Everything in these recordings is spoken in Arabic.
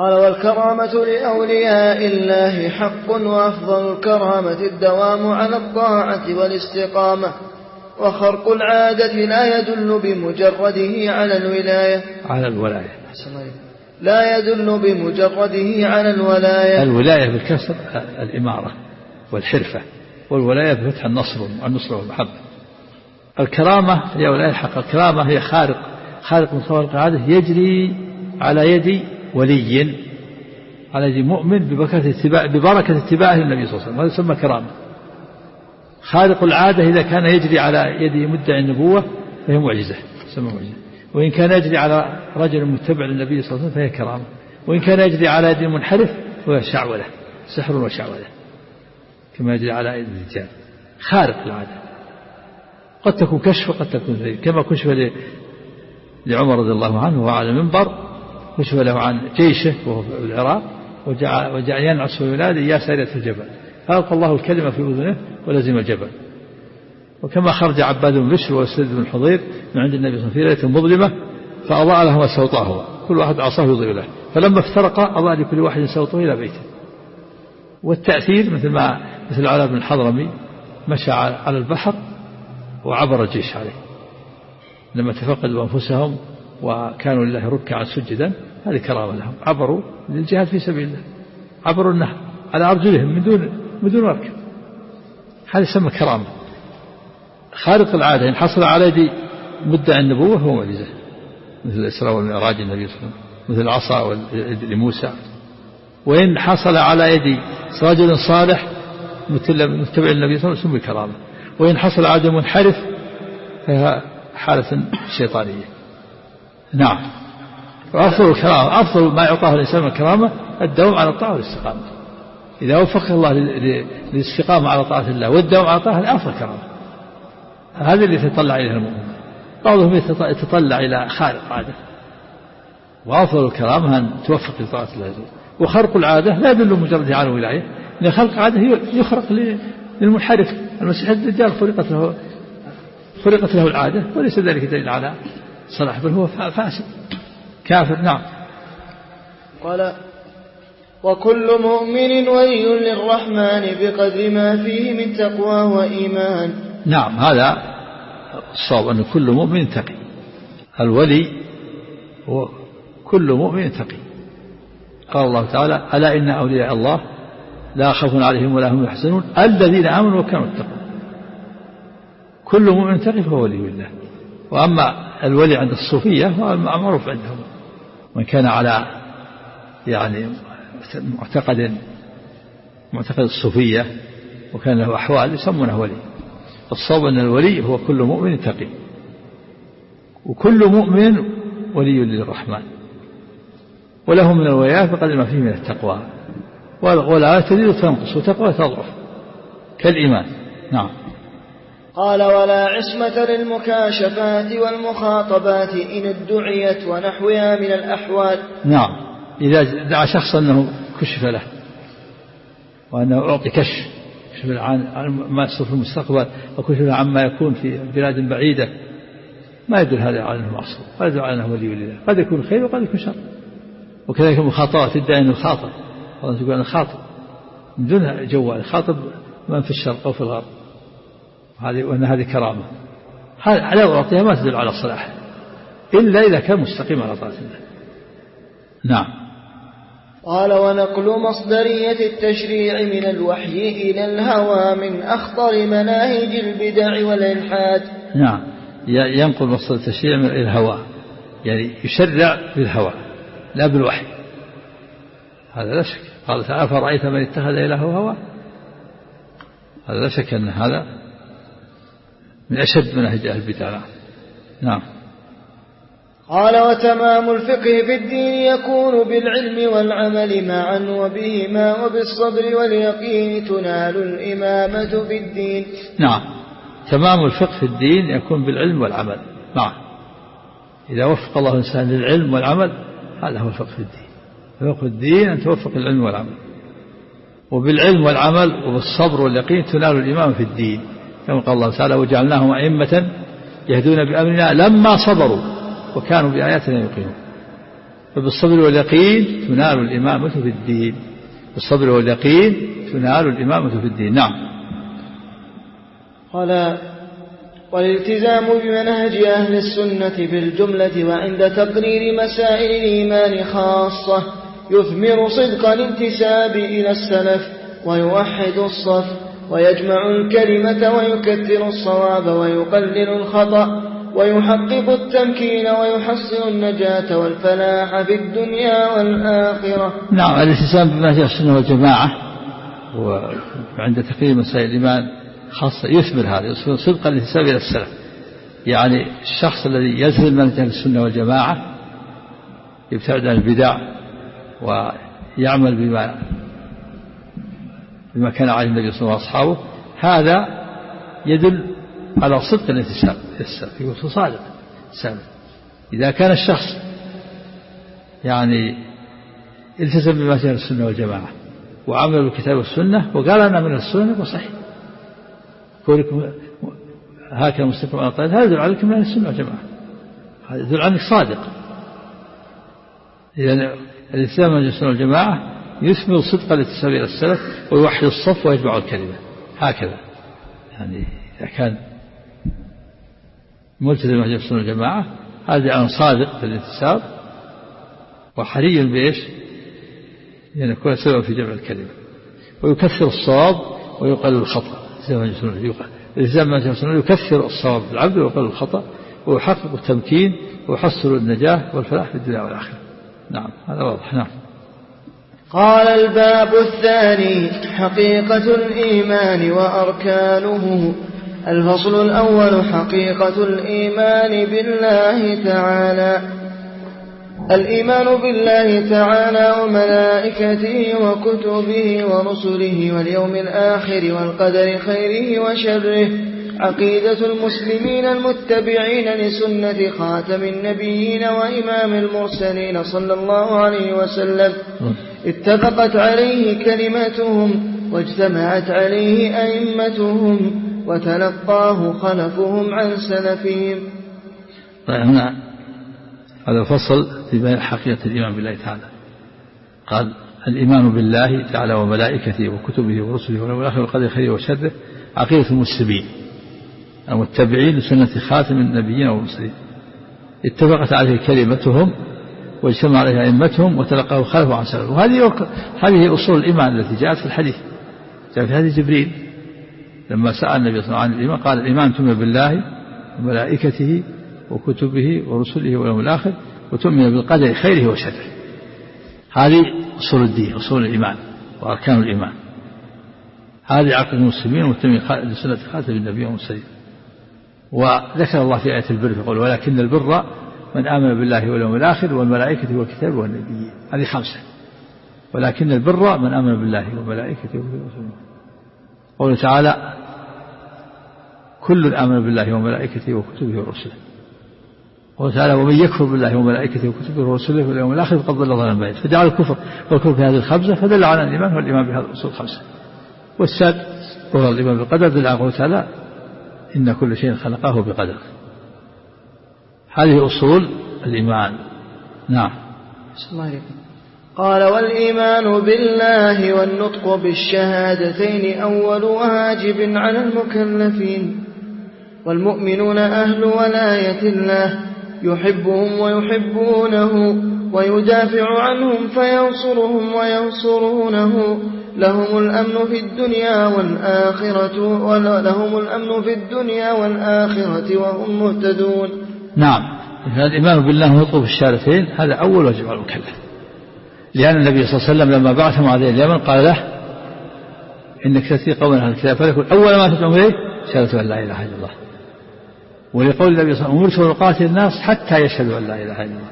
قال والكرامة لأولياء الله حق وأفضل الكرامة الدوام على الطاعة والاستقامة وخرق العادة لا يدل بمجرده على الولاية. على الولاية. لا يدل بمجرده على الولاية. الولاية بالكسر الإمارة والحرفة والولاية بفتح النصر والنصر والمحبة. الكرامة هي ولاية الحق. الكرامة هي خارق خارق من خوارق العادة يجري على يد ولي. على يد مؤمن ببركة اتباع ببركة اتباعه للنبي صلى الله عليه وسلم. هذا يسمى كرامة. خارق العادة إذا كان يجري على يد مدعي النبوة فهي معجزة. تسمى معجزة. وإن كان يجري على رجل متبع للنبي صلى الله عليه وسلم فهي كرامة. وإن كان يجري على يد منحرف فهي شعوذة. سحر وشعوذة. كما يجري على يد الرجال. خارق العادة. قد تكون كشف وقد تكون كما كشف لعمر رضي الله عنه وهو على المنبر كشف له عن جيشه وهو في العراق وجعل, وجعل ينعس ولاده يا سارية الجبل. فألقى الله الكلمة في أذنه ولزم الجبل. وكما خرج عباد بن بشر وسيد بن حضير من عند النبي صلى الله عليه وسلم في ليلة مظلمة فأضاء لهما سوطاهما كل واحد عصاه يضيء له. فلما افترقا أضاء لكل واحد صوته إلى بيته. والتأثير مثل ما مثل علاء بن الحضرمي مشى على البحر وعبر الجيش عليه. لما تفقدوا أنفسهم وكانوا لله ركعا سجدا هذه كرامة لهم. عبروا للجهاد في سبيل الله. عبروا النهر على أرجلهم من دون من دون مركب. هذا يسمى كرامة. خارق العادة إن حصل على يد مدعي النبوة هو معجزة. مثل الإسراء والمعراج النبي صلى الله عليه وسلم. مثل العصا لموسى. وإن حصل على يد رجل صالح مثل متبع النبي صلى الله عليه وسلم بكرامة وإن حصل على منحرف فهي حالة شيطانية. نعم. وأفضل الكرامة أفضل ما يعطاه الإنسان من الكرامة الدوام على الطاعة والاستقامة. إذا وفق الله للاستقامة على طاعة الله والدوام على طاعة أفضل كرامة هذا اللي يتطلع إليه المؤمن. بعضهم يتطلع إلى خارق عادة. وأفضل الكرامة أن توفق لطاعة الله وخرق العادة لا يدل مجرد على الولاية لأن خلق عادة يخرق للمنحرف. المسيح الدجال خلقت له خلقت له العادة وليس ذلك دليل على صلاح بل هو فاسد. كافر نعم. قال وكل مؤمن ولي للرحمن بقدر ما فيه من تقوى وإيمان. نعم هذا الصواب أن كل مؤمن تقي. الولي هو كل مؤمن تقي. قال الله تعالى ألا إن أولياء الله لا خوف عليهم ولا هم يحزنون الذين آمنوا وكانوا يتقون. كل مؤمن تقي فهو ولي الله. وأما الولي عند الصوفية هو معروف عندهم. من كان على يعني معتقد معتقد الصوفية وكان له أحوال يسمونه ولي. الصواب أن الولي هو كل مؤمن تقي. وكل مؤمن ولي للرحمن. وله من الولايات بقدر ما فيه من التقوى. والآية تزيد تنقص وتقوى تضعف. كالإيمان. نعم. قال ولا عصمة للمكاشفات والمخاطبات إن ادعيت ونحوها من الأحوال. نعم. إذا دعا شخص أنه كشف له وأنه أعطي كشف كشف عن ما يصير في المستقبل وكشف عما يكون في بلاد بعيدة. ما يدل هذا على أنه معصوم ولا يدل على أنه ولي لله. قد يكون خير وقد يكون شر. وكذلك المخاطبة تدعي أنه خاطب. والله تقول أنا خاطب. من دون جوال خاطب من في الشرق أو في الغرب. هذه وأن هذه كرامة. لو أعطيها ما تدل على الصلاح إلا إذا كان مستقيم على طاعة الله. نعم. قال ونقل مصدرية التشريع من الوحي إلى الهوى من أخطر مناهج البدع والإلحاد. نعم. ينقل مصدر التشريع من الهوى. يعني يشرع بالهوى لا بالوحي. هذا لا شك. قال تعالى فرأيت من اتخذ إلهه هوى؟ هذا لا شك أن هذا من أشد مناهج أهل البدع. نعم. قال وتمام الفقه في الدين يكون بالعلم والعمل معا وبهما وبالصبر واليقين تنال الإمامة في الدين. نعم. تمام الفقه في الدين يكون بالعلم والعمل. نعم. إذا وفق الله الإنسان للعلم والعمل هذا هو الفقه في الدين. فقه الدين أن توفق العلم والعمل. وبالعلم والعمل وبالصبر واليقين تنال الإمامة في الدين. كما قال الله تعالى وجعلناهم أئمة يهدون بأمرنا لما صبروا وكانوا بآياتنا يوقنون. فبالصبر واليقين تنال الإمامة في الدين. بالصبر واليقين تنال الإمامة في الدين. نعم. قال والالتزام بمنهج أهل السنة بالجملة وعند تقرير مسائل الإيمان خاصة يثمر صدق الانتساب إلى السلف ويوحد الصف. ويجمع الكلمة ويكثر الصواب ويقلل الخطأ ويحقق التمكين ويحصل النجاة والفلاح في الدنيا والآخرة. نعم الالتزام بمنهج السنة والجماعة وعند تقرير مسائل الإيمان خاصة يثمر هذا يثمر صدق الانتساب إلى السلف. يعني الشخص الذي يلتزم منهج السنة والجماعة يبتعد عن البدع ويعمل بما بما كان عليه النبي صلى الله عليه وسلم وأصحابه. هذا يدل على صدق الانتساب يقول صادق. سالم إذا كان الشخص يعني التزم بما جاء السنة والجماعة وعمل بالكتاب والسنة وقال أنا من السنة وصحيح. كونكم هكذا مستقيم على هذا يدل عليكم من السنة والجماعة. هذا يدل عليك صادق. إذا الإسلام من السنة والجماعة يثمر صدق الانتساب إلى السلف ويوحد الصف ويجمع الكلمة. هكذا. يعني إذا كان ملتزم بمنهج السنة والجماعة هذا عن صادق في الانتساب وحري بإيش؟ يعني يكون سببا في جمع الكلمة. ويكثر الصواب ويقلل الخطأ. الإلزام بمنهج السنة يكثر الصواب بالعبد ويقلل الخطأ ويحقق التمكين ويحصل النجاة والفلاح في الدنيا والآخرة. نعم هذا واضح. نعم. قال الباب الثاني حقيقة الإيمان وأركانه. الفصل الأول حقيقة الإيمان بالله تعالى. الإيمان بالله تعالى وملائكته وكتبه ورسله واليوم الآخر والقدر خيره وشره. عقيدة المسلمين المتبعين لسنة خاتم النبيين وإمام المرسلين صلى الله عليه وسلم. اتفقت عليه كلمتهم واجتمعت عليه أئمتهم وتلقاه خلفهم عن سلفهم. طيب هنا هذا فصل في بيان حقيقة الإيمان بالله تعالى. قال الإيمان بالله تعالى وملائكته وكتبه ورسله واليوم الآخر والقدر خيره وشره عقيدة المسلمين المتبعين لسنة خاتم النبيين والمرسلين. اتفقت عليه كلمتهم واجتمع عليها أئمتهم وتلقاه خلفه عن سلفه وهذه هذه أصول الإيمان التي جاءت في الحديث. جاء في حديث جبريل. لما سأل النبي صلى الله عليه وسلم عن الإيمان قال الإيمان تؤمن بالله وملائكته وكتبه ورسله واليوم الآخر وتؤمن بالقدر خيره وشره. هذه أصول الدين أصول الإيمان وأركان الإيمان. هذه عقد المسلمين والمتبعين لسنة خاتم النبي والمرسلين وذكر الله في آية البر يقول ولكن البر من آمن بالله واليوم الآخر والملائكة والكتاب والنبيين. هذه خمسة. ولكن البر من آمن بالله والملائكة والكتاب قوله تعالى كل آمن بالله وملائكته وكتبه ورسله. قوله تعالى ومن يكفر بالله وملائكته وكتبه ورسله واليوم الآخر فقد ضل ضلالا بعيدا. فجعل الكفر. والكفر في هذه الخمسة فدل على الإيمان والإيمان بهذه الأصول الخمسة. والسادس وهو الإيمان بالقدر. دل على قوله تعالى إن كل شيء خلقه بقدر. هذه أصول الإيمان. نعم. الله قال والإيمان بالله والنطق بالشهادتين أول واجب على المكلفين. والمؤمنون أهل ولاية الله يحبهم ويحبونه ويدافع عنهم فينصرهم وينصرونه. لهم الأمن في الدنيا والآخرة ولهم الأمن في الدنيا والآخرة وهم مهتدون. نعم. الإيمان بالله ونطق بالشهادتين هذا أول واجب على المكلف. لأن النبي صلى الله عليه وسلم لما بعث معاذ إلى اليمن قال له إنك تأتي قوما أهل الكتاب فليكن أول ما تدعو إليه شهادة أن لا إله إلا الله. ولقول النبي صلى الله عليه وسلم أمرت أقاتل الناس حتى يشهدوا أن لا إله إلا الله.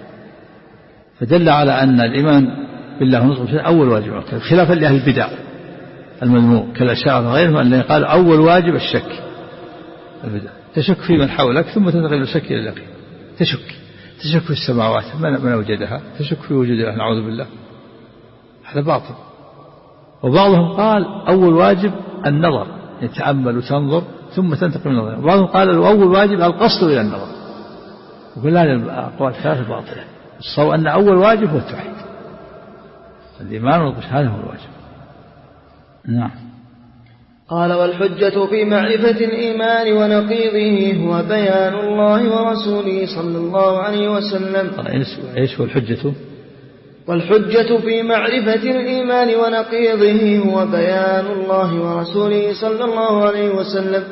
فدل على أن الإيمان بالله ونصره أول واجب خلافا لأهل البدع المذموم كالأشاعرة وغيرهم أن قال أول واجب الشك. البدع. تشك في من حولك ثم تنتقل الشك إلى اليقين. تشك تشك في السماوات. من, من أوجدها؟ تشك في وجود الله نعوذ بالله. هذا باطل. وبعضهم قال أول واجب النظر. يتأمل وتنظر ثم تنتقل من النظر. وبعضهم قال أول واجب القصد إلى النظر. وكل هذه الأقوال الثلاثة باطلة. الصواب أن أول واجب هو التوحيد. الإيمان والقش هذا هو الواجب. نعم. قال والحجة في معرفة الإيمان ونقيضه هو بيان الله ورسوله صلى الله عليه وسلم. إيش هو الحجة؟ والحجة في معرفة الإيمان ونقيضه هو بيان الله ورسوله صلى الله عليه وسلم.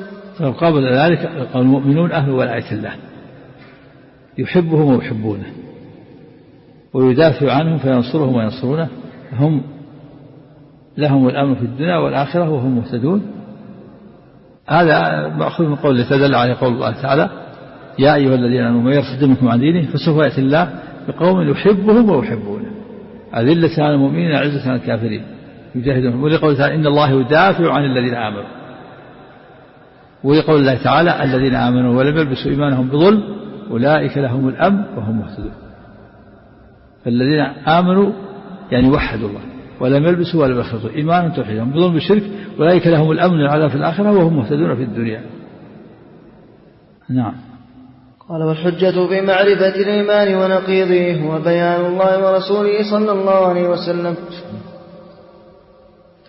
قبل ذلك المؤمنون أهل ولاية الله. يحبهم ويحبونه. ويدافع عنهم فينصرهم وينصرونه. هم لهم الأمن في الدنيا والآخرة وهم مهتدون. هذا مأخوذ من قول تدل عليه قول الله تعالى يا أيها الذين آمنوا من يرتد منكم عن دينه فسوف يأتي الله بقوم يحبهم ويحبونه. أذلة على المؤمنين أعزة على الكافرين. يجاهدون ولقول تعالى إن الله يدافع عن الذين آمنوا. ولقول الله تعالى الذين آمنوا ولم يلبسوا إيمانهم بظلم أولئك لهم الأمن وهم مهتدون. فالذين آمنوا يعني وحدوا الله. ولم يلبسوا ولم يخلطوا. إيمانا توحيدا بظلم الشرك أولئك لهم الأمن والعذاب في الآخرة وهم مهتدون في الدنيا. نعم. قال والحجة في معرفة الإيمان ونقيضه هو بيان الله ورسوله صلى الله عليه وسلم.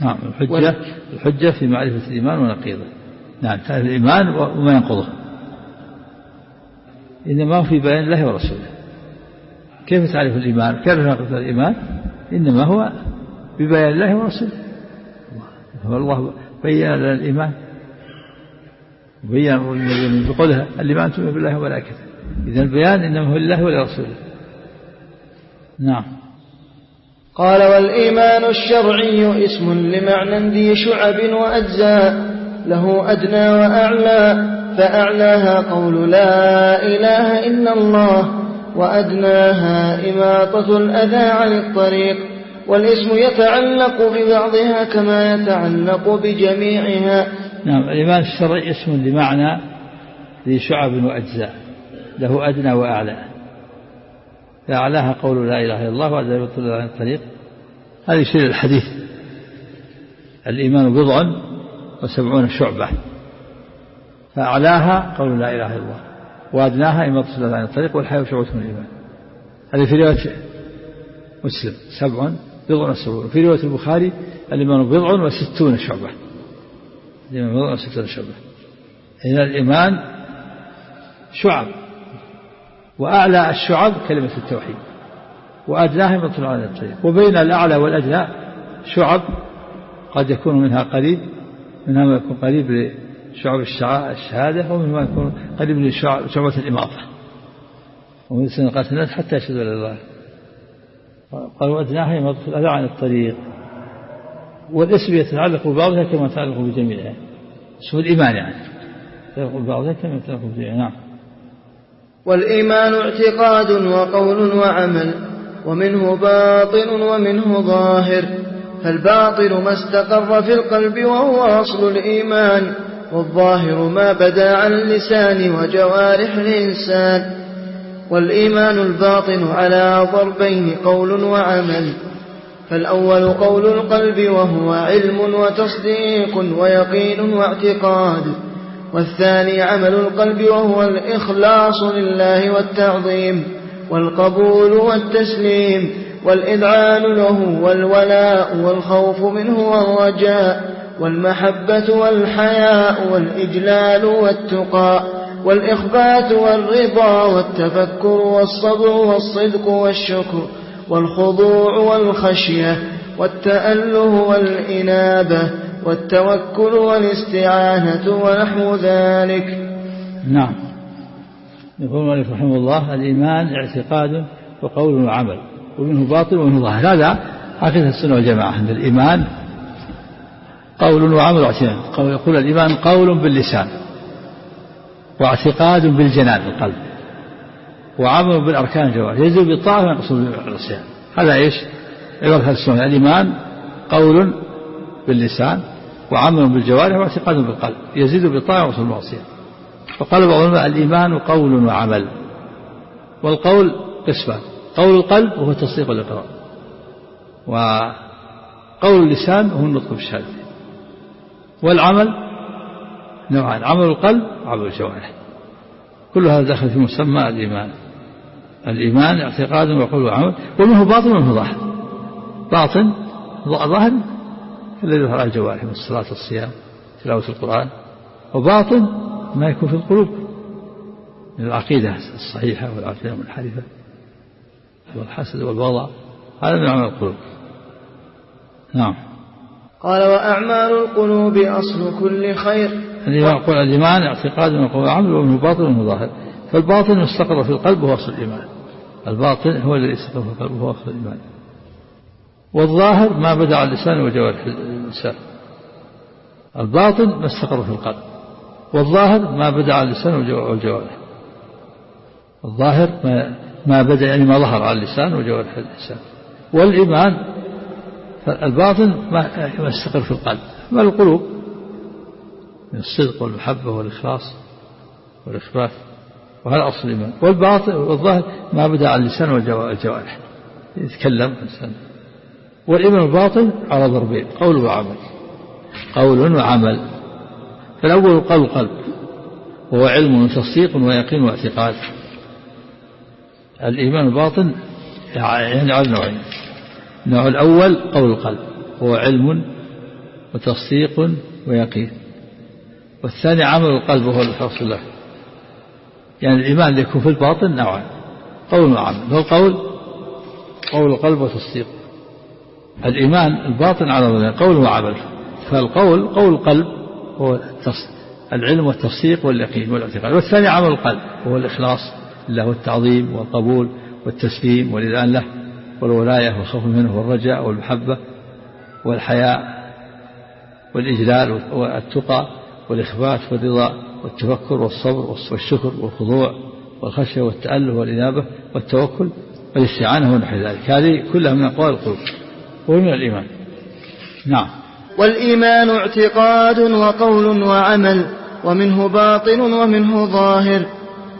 نعم. الحجة الحجة في معرفة الإيمان ونقيضه. نعم. تعرف الإيمان وما ينقضه. إنما هو في بيان الله ورسوله. كيف تعرف الإيمان؟ كيف تعرف الإيمان؟ إنما هو ببيان الله ورسوله. الله بين لنا الإيمان وبين بقولها الإيمان تؤمن بالله وملائكته إذا البيان إنما هو لله ولرسوله نعم. قال والإيمان الشرعي اسم لمعنى ذي شعب وأجزاء له أدنى وأعلى فأعلاها قول لا إله إلا الله وأدناها إماطة الأذى عن الطريق. والاسم يتعلق ببعضها كما يتعلق بجميعها. نعم الإيمان الشرعي اسم لمعنى ذي شعب وأجزاء له أدنى وأعلى. فأعلاها قول لا إله إلا الله وأدنى يبطل عن الطريق. هذه شيء الحديث. الإيمان بضع وسبعون شعبة. فأعلاها قول لا إله إلا الله وأدناها إماطة عن الطريق والحياة شعبة من الإيمان. هذه في رواية مسلم سبع بضع وسبعون في رواية البخاري الإيمان بضع وستون شعبة. الإيمان بضع وستون شعبة. إذا الإيمان شعب. وأعلى الشعب كلمة التوحيد. وأدناها مثل على الطريق وبين الأعلى والأدنى شعب قد يكون منها قريب منها ما يكون قريب لشعب الشهادة ومنها ما يكون قريب لشعبة الإماطة. ومن سنة قاتل الناس حتى يشهدوا لله قالوا أدناها يمضت الأذى عن الطريق. والاسم يتعلق ببعضها كما يتعلق بجميعها. اسم الإيمان يعني. يتعلق ببعضها كما يتعلق بجميعها. نعم. والإيمان اعتقاد وقول وعمل ومنه باطن ومنه ظاهر. فالباطن ما استقر في القلب وهو أصل الإيمان والظاهر ما بدا عن اللسان وجوارح الإنسان. والإيمان الباطن على ضربين قول وعمل. فالأول قول القلب وهو علم وتصديق ويقين واعتقاد. والثاني عمل القلب وهو الإخلاص لله والتعظيم. والقبول والتسليم. والإذعان له والولاء والخوف منه والرجاء. والمحبة والحياء والإجلال والتقى. والإخبات والرضا والتفكر والصبر والصدق والشكر والخضوع والخشية والتأله والإنابة والتوكل والاستعانة ونحو ذلك. نعم. يقول المؤلف رحمه الله الإيمان اعتقاد وقول وعمل ومنه باطل ومنه ظاهر. هذا عقيدة السنة والجماعة أن الإيمان قول وعمل واعتقاد يقول الإيمان قول باللسان. واعتقاد بالجنان القلب وعمل بالأركان الجوارح. يزيد بالطاعة وينقص بالعصيان. هذا إيش؟ عبارة السنة. الإيمان قول باللسان وعمل بالجوارح واعتقاد بالقلب. يزيد بالطاعة وينقص بالمعصية وقال بعض العلماء الإيمان قول وعمل. والقول قسمان. قول القلب وهو التصديق والإقرار. وقول اللسان هو النطق بالشهادة. والعمل نوعان عمل القلب وعمل الجوارح. كل هذا داخل في مسمى الإيمان. الإيمان اعتقاد وقول وعمل ومنه باطن ومنه ظاهر. باطن ظاهر الذي يظهر على الجوارح من الصلاة والصيام تلاوة القرآن. وباطن ما يكون في القلوب. من العقيدة الصحيحة والعقيدة المنحرفة والحسد والوضع هذا من أعمال القلوب. نعم. قال وأعمال القلوب أصل كل خير. يقول الإيمان اعتقاد وقول وعمل ومنه باطن ومنه ظاهر. فالباطن استقر في القلب وهو أصل الإيمان. الباطن هو الذي استقر في القلب وهو أصل الإيمان. والظاهر ما بدع اللسان وجوارح الإنسان. الباطن ما استقر في القلب. والظاهر ما بدع اللسان والجوارح الظاهر ما ما بدأ يعني ما ظهر على اللسان وجوارح الإنسان. والإيمان الباطن ما استقر في القلب. ما القلوب؟ من الصدق والمحبة والإخلاص والاخبات وهذا أصل الإيمان. والباطن والظاهر ما بدأ على اللسان والجوارح يتكلم الانسان والإيمان الباطن على ضربين قول وعمل. قول وعمل. فالأول قول القلب وهو علم وتصديق ويقين واعتقاد. الإيمان الباطن يعني على نوعين. النوع الأول قول القلب هو علم وتصديق ويقين. والثاني عمل القلب وهو الإخلاص له يعني الإيمان يكون في الباطن نوعان. قول وعمل. هو القول؟ قول القلب وتصديق الإيمان الباطن على ضلال قول وعمل. فالقول قول القلب هو العلم والتصديق واليقين والاعتقاد. والثاني عمل القلب وهو الإخلاص له التعظيم والقبول والتسليم والإذعان له والولاية والخوف منه والرجاء والمحبة والحياء والإجلال والتقى والإخبات والرضا والتفكر والصبر والشكر والخضوع والخشية والتأله والإنابة والتوكل والاستعانة ونحو ذلك. هذه كلها من أقوال القلوب ومن الإيمان. نعم. والإيمان اعتقاد وقول وعمل ومنه باطن ومنه ظاهر.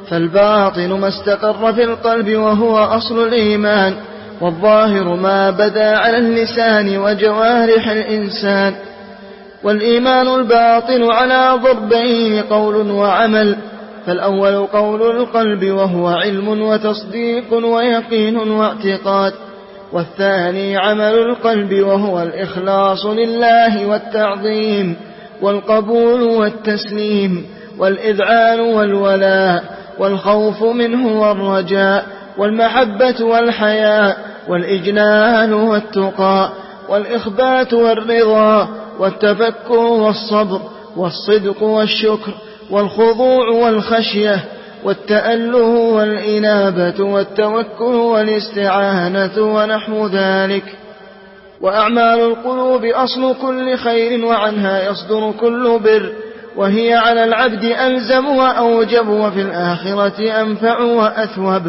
فالباطن ما استقر في القلب وهو أصل الإيمان والظاهر ما بدا على اللسان وجوارح الإنسان. والإيمان الباطن على ضربين قول وعمل فالأول قول القلب وهو علم وتصديق ويقين واعتقاد والثاني عمل القلب وهو الإخلاص لله والتعظيم والقبول والتسليم والإذعان والولاء والخوف منه والرجاء والمحبة والحياء والإجلال والتقى والإخبات والرضا والتفكر والصبر والصدق والشكر والخضوع والخشية والتأله والإنابة والتوكل والاستعانة ونحو ذلك. وأعمال القلوب أصل كل خير وعنها يصدر كل بر. وهي على العبد ألزم وأوجب وفي الآخرة أنفع وأثوب.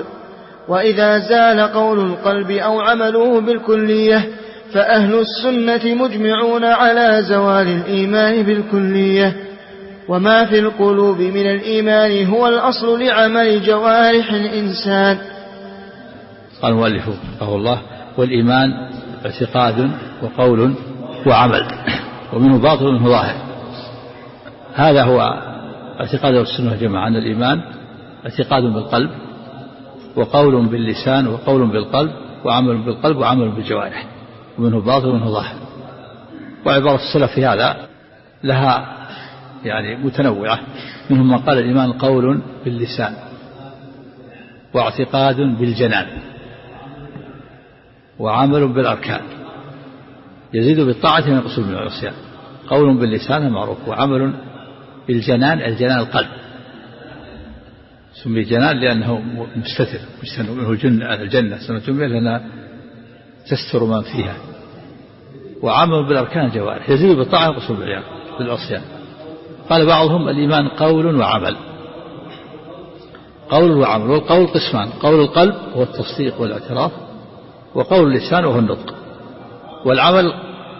وإذا زال قول القلب أو عمله بالكلية فأهل السنة مجمعون على زوال الإيمان بالكلية وما في القلوب من الإيمان هو الأصل لعمل جوارح الإنسان. قال المؤلف رحمه الله والإيمان اعتقاد وقول وعمل ومنه باطل ومنه ظاهر. هذا هو اعتقاد السنة والجماعة أن الإيمان اعتقاد بالقلب وقول باللسان وقول بالقلب وعمل بالقلب وعمل بالجوارح. ومنه باطل ومنه ظاهر وعبارة السلف في هذا لها يعني متنوعة. منهم من قال الإيمان قول باللسان واعتقاد بالجنان وعمل بالأركان. يزيد بالطاعة وينقص من العصيان. قول باللسان معروف وعمل بالجنان الجنان القلب. سمي جنان لأنه مستتر منه الجنة. الجنة سمي لأنها تستر من فيها. وعمل بالأركان الجوارح يزيد بالطاعة وينقص بالعصيان. قال بعضهم الإيمان قول وعمل. قول وعمل والقول قسمان. قول القلب هو التصديق والاعتراف وقول اللسان وهو النطق. والعمل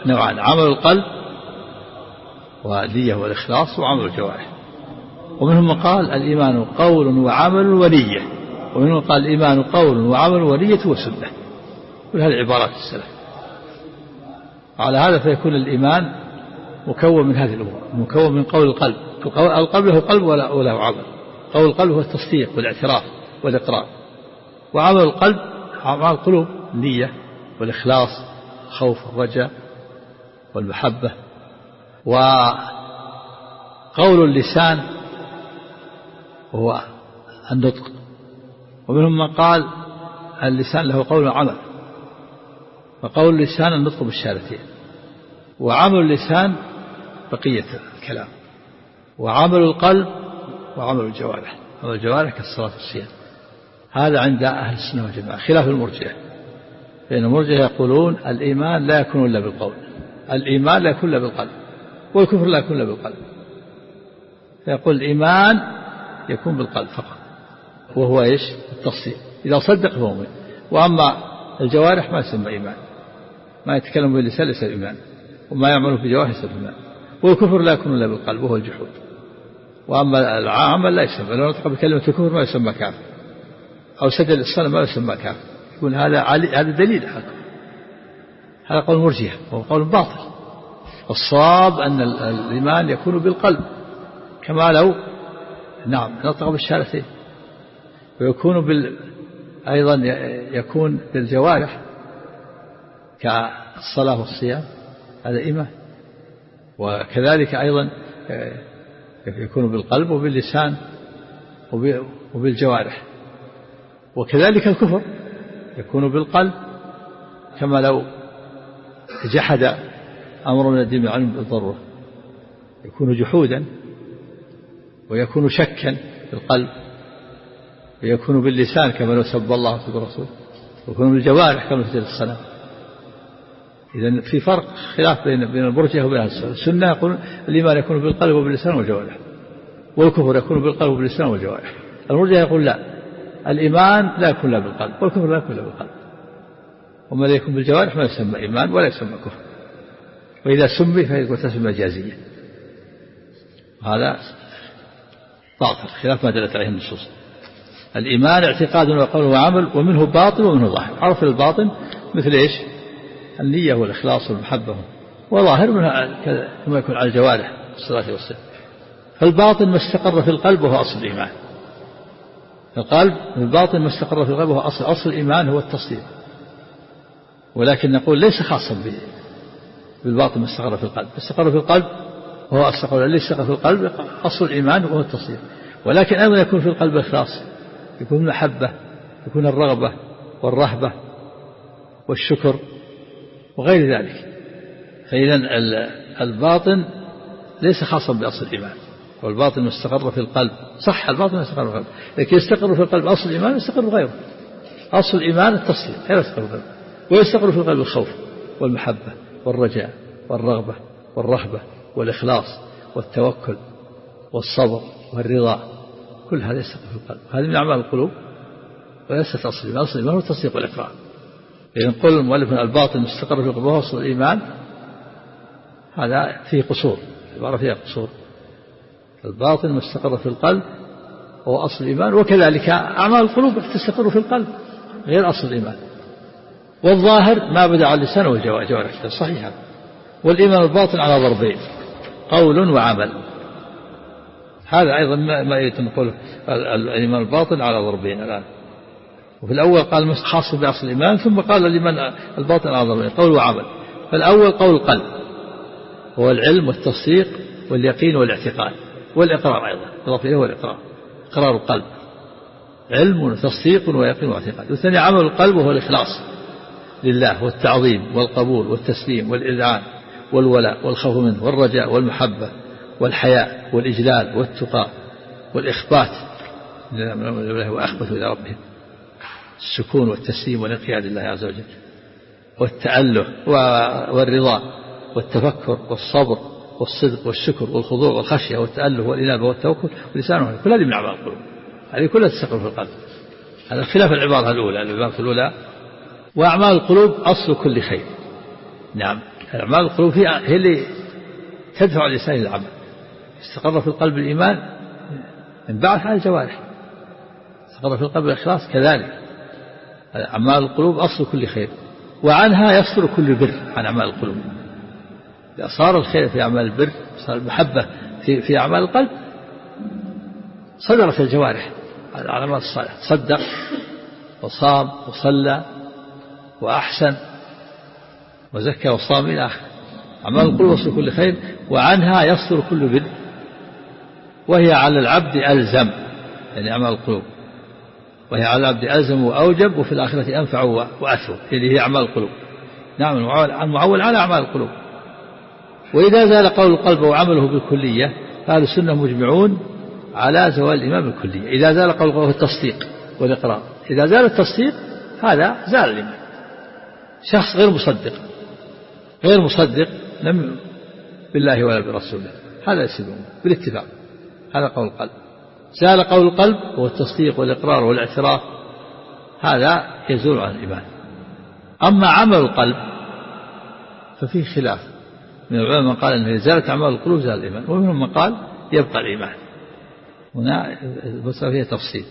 نوعان عمل القلب والنية والإخلاص وعمل الجوارح. ومنهم من قال الإيمان قول وعمل ونية. ومنهم من قال الإيمان قول وعمل ونية وسنة. كل هذه عبارات السلف. على هذا فيكون الإيمان مكون من هذه الأمور مكون من قول القلب. القلب له قلب ولا وله عمل قول القلب هو التصديق والاعتراف والإقرار. وعمل القلب أعمال القلوب النية والإخلاص الخوف والرجاء والمحبة. وقول اللسان وهو النطق. ومنهم من قال اللسان له قول وعمل. فقول اللسان النطق بالشهادتين وعمل اللسان بقية الكلام. وعمل القلب وعمل الجوارح. عمل الجوارح كالصلاة والصيام. هذا عند أهل السنة والجماعة خلاف المرجئة. فإن المرجئة يقولون الإيمان لا يكون إلا بالقول. الإيمان لا يكون إلا بالقلب. والكفر لا يكون إلا بالقلب. فيقول الإيمان يكون بالقلب فقط. وهو إيش؟ التصديق إذا صدق فهو وأما الجوارح ما يسمى إيمان. ما يتكلم باللسان ليس إيمان وما يعمل جوارح ليس إيمان والكفر لا يكون إلا بالقلب وهو الجحود. وأما العمل لا يسمى لو نطق بكلمة الكفر ما يسمى كافر. أو سجد للصنم ما يسمى كافر. يقول هذا هذا دليل هذا هذا قول مرجئة وهو قول باطل. الصواب أن الإيمان يكون بالقلب. كما لو نعم نطق بالشهادتين ويكون بال أيضا يكون بالجوارح. كالصلاة والصيام هذا إيمان وكذلك أيضا يكون بالقلب وباللسان وبالجوارح. وكذلك الكفر يكون بالقلب. كما لو جحد أمر من الدين بالعلم بالضرورة. يكون جحودا ويكون شكا في القلب ويكون باللسان كما لو سب الله وسب الرسول. ويكون بالجوارح كما في الصلاة. إذا في فرق خلاف بين بين المرجئة وبين السنة، يقول الإيمان يكون بالقلب وباللسان والجوارح والكفر يكون بالقلب وباللسان والجوارح المرجئة يقول لا الإيمان لا يكون إلا بالقلب والكفر لا يكون إلا بالقلب. وما لا يكون بالجوارح ما يسمى إيمان ولا يسمى كفر. وإذا سمي فهي تسمى مجازية هذا باطل خلاف ما دلت عليه النصوص. الإيمان اعتقاد وقول وعمل ومنه باطن ومنه ظاهر. عرف الباطن مثل إيش؟ النية والإخلاص والمحبة. وظاهر منها كما يكون على الجوارح الصلاة والسلام. فالباطن ما استقر في القلب وهو أصل الإيمان. القلب الباطن ما استقر في القلب وهو أصل أصل الإيمان هو التصديق ولكن نقول ليس خاصا بالباطن ما استقر في القلب. استقر في القلب وهو استقر ليس استقر في القلب أصل الإيمان وهو التصديق ولكن أيضا يكون في القلب إخلاص يكون المحبة يكون الرغبة والرهبة والشكر وغير ذلك. فإذا الباطن ليس خاصا بأصل الإيمان. والباطن مستقر في القلب. صح الباطن مستقر في القلب. لكن يستقر في القلب أصل الإيمان يستقر غيره. أصل الإيمان التصديق غير يستقر في القلب. ويستقر في القلب الخوف والمحبة والرجاء والرغبة والرهبة والإخلاص والتوكل والصبر والرضا. كل هذا يستقر في القلب. هذه من أعمال القلوب. وليست أصل الإيمان. أصل الإيمان هو التصديق والإقرار. إذا قل المؤلف الباطن مستقر في القلب وهو أصل الإيمان هذا فيه قصور عبارة فيها قصور. الباطن مستقر في القلب وهو أصل الإيمان وكذلك أعمال القلوب تستقر في القلب غير أصل الإيمان. والظاهر ما بدأ على اللسان والجوارح صحيح. والإيمان الباطن على ضربين قول وعمل. هذا أيضا ما يتم قوله الإيمان الباطن على ضربين الآن. وفي الأول قال خاص بأصل الإيمان ثم قال الإيمان الباطن ضربين قول وعمل. فالأول قول القلب هو العلم والتصديق واليقين والاعتقاد والإقرار أيضا إضافة إليه والإقرار إقرار القلب. علم وتصديق ويقين واعتقاد. والثاني عمل القلب وهو الإخلاص لله والتعظيم والقبول والتسليم والإذعان والولاء والخوف منه والرجاء والمحبة والحياء والإجلال والتقى والإخبات. وأخبثوا إلى ربهم. السكون والتسليم والانقياد لله عز وجل والتأله والرضا والتفكر والصبر والصدق والشكر والخضوع والخشية والتأله والإنابة والتوكل ولسانه كل هذه من أعمال القلوب. هذه كلها تستقر في القلب. هذا خلاف العبارة الأولى العبارة الأولى وأعمال القلوب أصل كل خير نعم. أعمال القلوب هي اللي تدفع الإنسان إلى العمل. استقر في القلب الإيمان انبعث على الجوارح. استقر في القلب الإخلاص كذلك. أعمال القلوب أصل كل خير وعنها يصدر كل بر عن أعمال القلوب. إذا صار الخير في أعمال البر صار المحبة في, في أعمال القلب صدرت الجوارح العلامات الصالحة. تصدق وصام وصلى وأحسن وزكى وصام إلى آخره. أعمال القلوب وصل كل خير وعنها يصدر كل بر وهي على العبد ألزم يعني أعمال القلوب. وهي على العبد ألزم وأوجب وفي الآخرة أنفع وأثر اللي هي أعمال القلوب. نعم المعول على أعمال القلوب. وإذا زال قول القلب وعمله بالكلية فأهل السنة مجمعون على زوال الإيمان بالكلية. إذا زال قول القلب التصديق والإقرار. إذا زال التصديق هذا زال الإيمان شخص غير مصدق. غير مصدق لم بالله ولا برسوله. هذا يصير بالاتفاق. هذا قول القلب. زال قول القلب هو التصديق والإقرار والاعتراف هذا يزول عن الإيمان أما عمل القلب ففيه خلاف. من العلماء من قال أنه إذا زالت أعمال القلوب زال الإيمان ومنهم من قال يبقى الإيمان. هنا المسألة فيها تفصيل.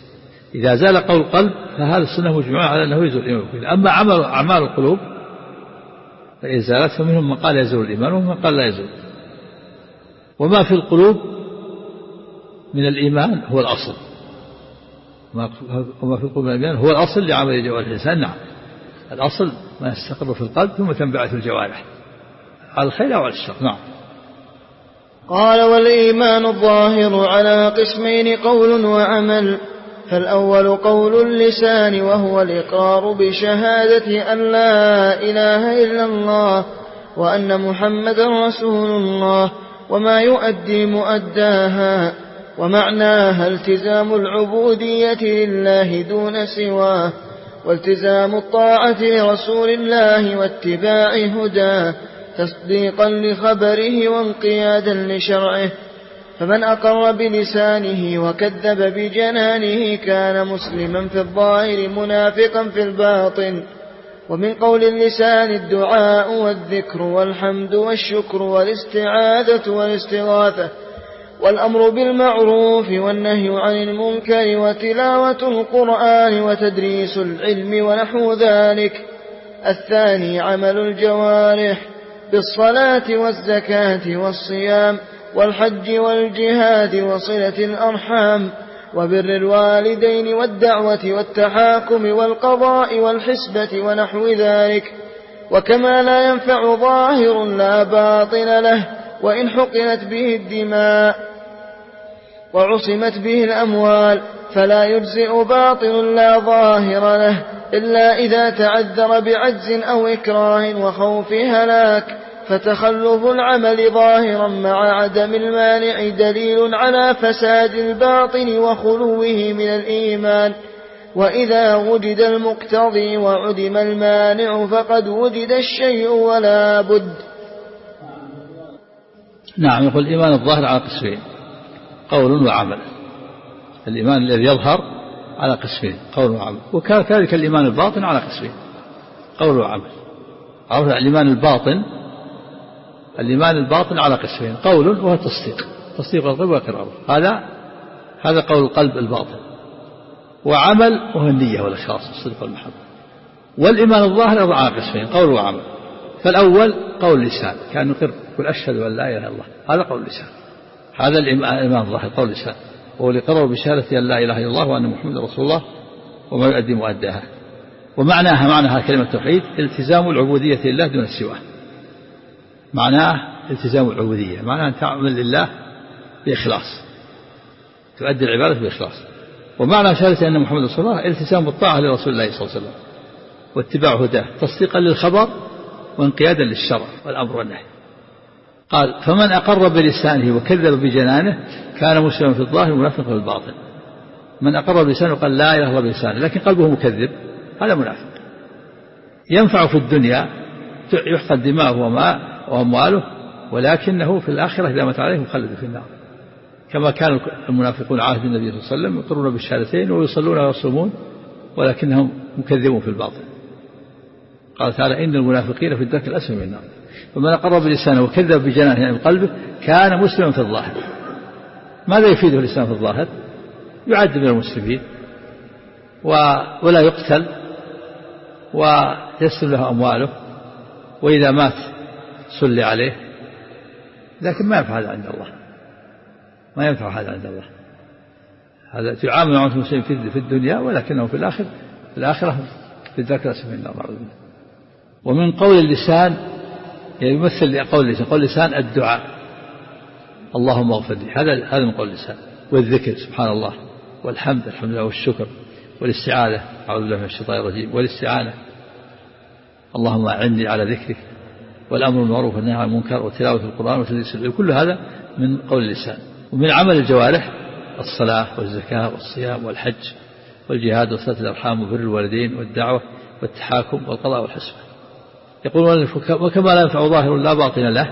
إذا زال قول القلب فهذا السنة مجموعة على أنه يزول الإيمان أما عمل أعمال القلوب فإن زالت فمنهم من قال يزول الإيمان ومنهم من قال لا يزول. وما في القلوب من الإيمان هو الأصل. وما في القلوب من الإيمان هو الأصل لعمل جوارح الإنسان نعم. الأصل ما يستقر في القلب ثم تنبعث الجوارح. على الخير أو على الشر نعم. قال والإيمان الظاهر على قسمين قول وعمل. فالأول قول اللسان وهو الإقرار بشهادة أن لا إله إلا الله وأن محمد رسول الله وما يؤدي مؤداها. ومعناها التزام العبودية لله دون سواه والتزام الطاعة لرسول الله واتباع هداه تصديقا لخبره وانقيادا لشرعه. فمن أقر بلسانه وكذب بجنانه كان مسلما في الظاهر منافقا في الباطن. ومن قول اللسان الدعاء والذكر والحمد والشكر والاستعاذة والاستغاثة. والأمر بالمعروف والنهي عن المنكر وتلاوة القرآن وتدريس العلم ونحو ذلك. الثاني عمل الجوارح بالصلاة والزكاة والصيام والحج والجهاد وصلة الأرحام وبر الوالدين والدعوة والتحاكم والقضاء والحسبة ونحو ذلك. وكما لا ينفع ظاهر لا باطن له وإن حقنت به الدماء وعصمت به الأموال فلا يجزئ باطل لا ظاهر له إلا إذا تعذر بعجز أو إكراه وخوف هلاك فتخلف العمل ظاهرا مع عدم المانع دليل على فساد الباطن وخلوه من الإيمان وإذا وجد المقتضي وعدم المانع فقد وجد الشيء ولا بد نعم يقول الإيمان الظاهر على قسمين قول وعمل. الإيمان الذي يظهر على قسمين قول وعمل. وكذلك الإيمان الباطن على قسمين قول وعمل. عرف الإيمان الباطن الإيمان الباطن على قسمين قول وهو التصديق. تصديق القلب وإقراره هذا هذا قول القلب الباطن. وعمل وهو النية والإخلاص الصدق والمحبة. والإيمان الظاهر أيضا على قسمين قول وعمل. فالأول قول اللسان كان يقر يقول أشهد أن لا إله إلا الله. هذا قول اللسان هذا الإيمان الظاهر قول اللسان وهو الإقرار بشهادة أن لا إله إلا الله وأن محمدا رسول الله وما يؤدي مؤداها. ومعناها معناها كلمة التوحيد التزام العبودية لله دون سواه. معناه التزام العبودية. معناه أن تعمل لله بإخلاص. تؤدي العبادة بإخلاص. ومعنى شهادة أن محمد رسول الله التزام الطاعة لرسول الله صلى الله عليه وسلم. واتباع هداه. تصديقا للخبر وانقيادا للشرع والأمر والنهي. قال فمن أقر بلسانه وكذب بجنانه كان مسلما في الظاهر منافقا في الباطن. من أقر بلسانه وقال لا إله إلا بلسانه لكن قلبه مكذب هذا منافق. ينفع في الدنيا يحقن دماؤه وأمواله ولكنه في الآخرة إذا مات عليه مخلد في النار. كما كان المنافقون عهد النبي صلى الله عليه وسلم يقرون بالشهادتين ويصلون ويصومون ولكنهم مكذبون في الباطن. قال تعالى إن المنافقين في الدرك الأسفل من النار. فمن أقر بلسانه وكذب بجنانه يعني بقلبه كان مسلما في الظاهر. ماذا يفيده الإسلام في الظاهر؟ يعد من المسلمين ولا يقتل ويسلم له أمواله وإذا مات صلي عليه. لكن ما ينفع هذا عند الله. ما ينفع هذا عند الله. هذا تعامل مع المسلمين في الدنيا ولكنه في الآخر في الآخرة في الأسفل من النار ومن قول اللسان يعني يمثل قول اللسان قول اللسان الدعاء. اللهم اغفر لي. هذا هذا من قول اللسان والذكر سبحان الله. والحمد الحمد لله والشكر. والاستعاذة أعوذ بالله من الشيطان الرجيم. والاستعانة. اللهم أعني على ذكرك. والأمر بالمعروف والنهي عن المنكر وتلاوة القرآن وتدريس كل هذا من قول اللسان ومن عمل الجوارح الصلاة والزكاة والصيام والحج والجهاد وصلة الأرحام وبر الوالدين والدعوة والتحاكم والقضاء والحسبة. يقول وكما لا ينفع ظاهر لا باطن له.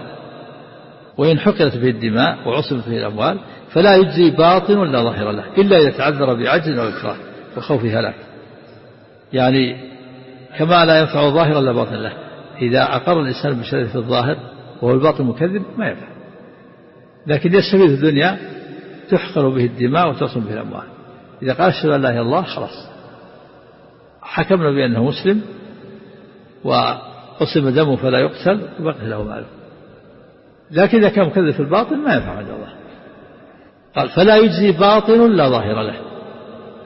وإن حقرت به الدماء وعصمت به الأموال فلا يجزي باطن ولا ظاهر له إلا إذا تعذر بعجز أو إكراه وخوف هلاك يعني كما لا ينفع ظاهرا لا باطن له. إذا أقر الإنسان بشرعه في الظاهر وهو الباطن مكذب ما ينفع. لكن يستفيد في الدنيا تحقر به الدماء وتصل به الأموال. إذا قال أشهد أن لا إله إلا الله خلاص. حكمنا بأنه مسلم وقسم دمه فلا يقتل وبقي له ماله لكن إذا كان مكذب في الباطن ما ينفع عند الله. قال فلا يجزي باطن لا ظاهر له.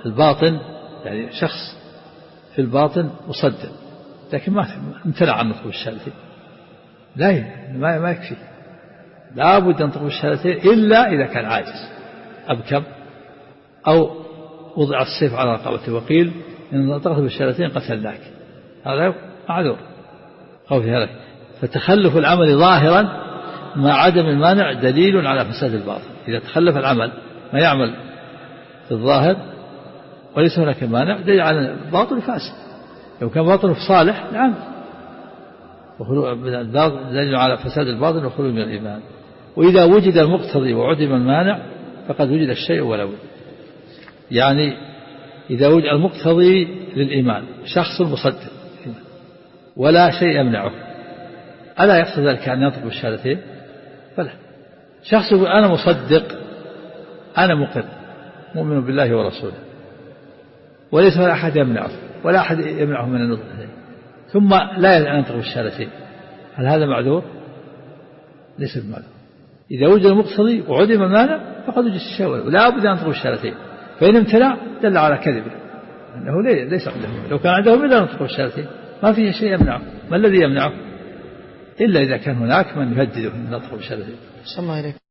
الباطن يعني شخص في الباطن مصدق لكن ما امتنع عن نطق الشهادتين لا ما ما يكفي. لابد أن تنطق الشهادتين إلا إذا كان عاجز. أبكم أو وضع السيف على رقبته وقيل إن نطقت بالشهادتين قتلناك. هذا معذور. خوف هذا فتخلف العمل ظاهرا مع عدم المانع دليل على فساد الباطن. إذا تخلف العمل ما يعمل في الظاهر وليس هناك مانع دليل على الباطل فاسد. لو كان باطنه صالح نعم. دليل على فساد الباطن وخروج من الإيمان. وإذا وجد المقتضي وعدم المانع فقد وجد الشيء ولا بد. يعني إذا وجد المقتضي للإيمان شخص مصدق ولا شيء يمنعه. ألا يقصد ذلك أن ينطق بالشهادتين بلى. شخص يقول أنا مصدق أنا مقر مؤمن بالله ورسوله. وليس أحد يمنعه ولا أحد يمنعه من النطق ثم لا ينطق بالشهادتين هل هذا معذور؟ ليس بمعذور. إذا وجد المقتضي وعدم المانع فقد وجد الشيء ولا بد أن ينطق بالشهادتين فإن امتنع دل على كذبه. أنه ليس عنده لو كان عنده بدأ ينطق بالشهادتين ما فيه شيء يمنعه. ما الذي يمنعه؟ إلا إذا كان هناك من يهدده من الله إليك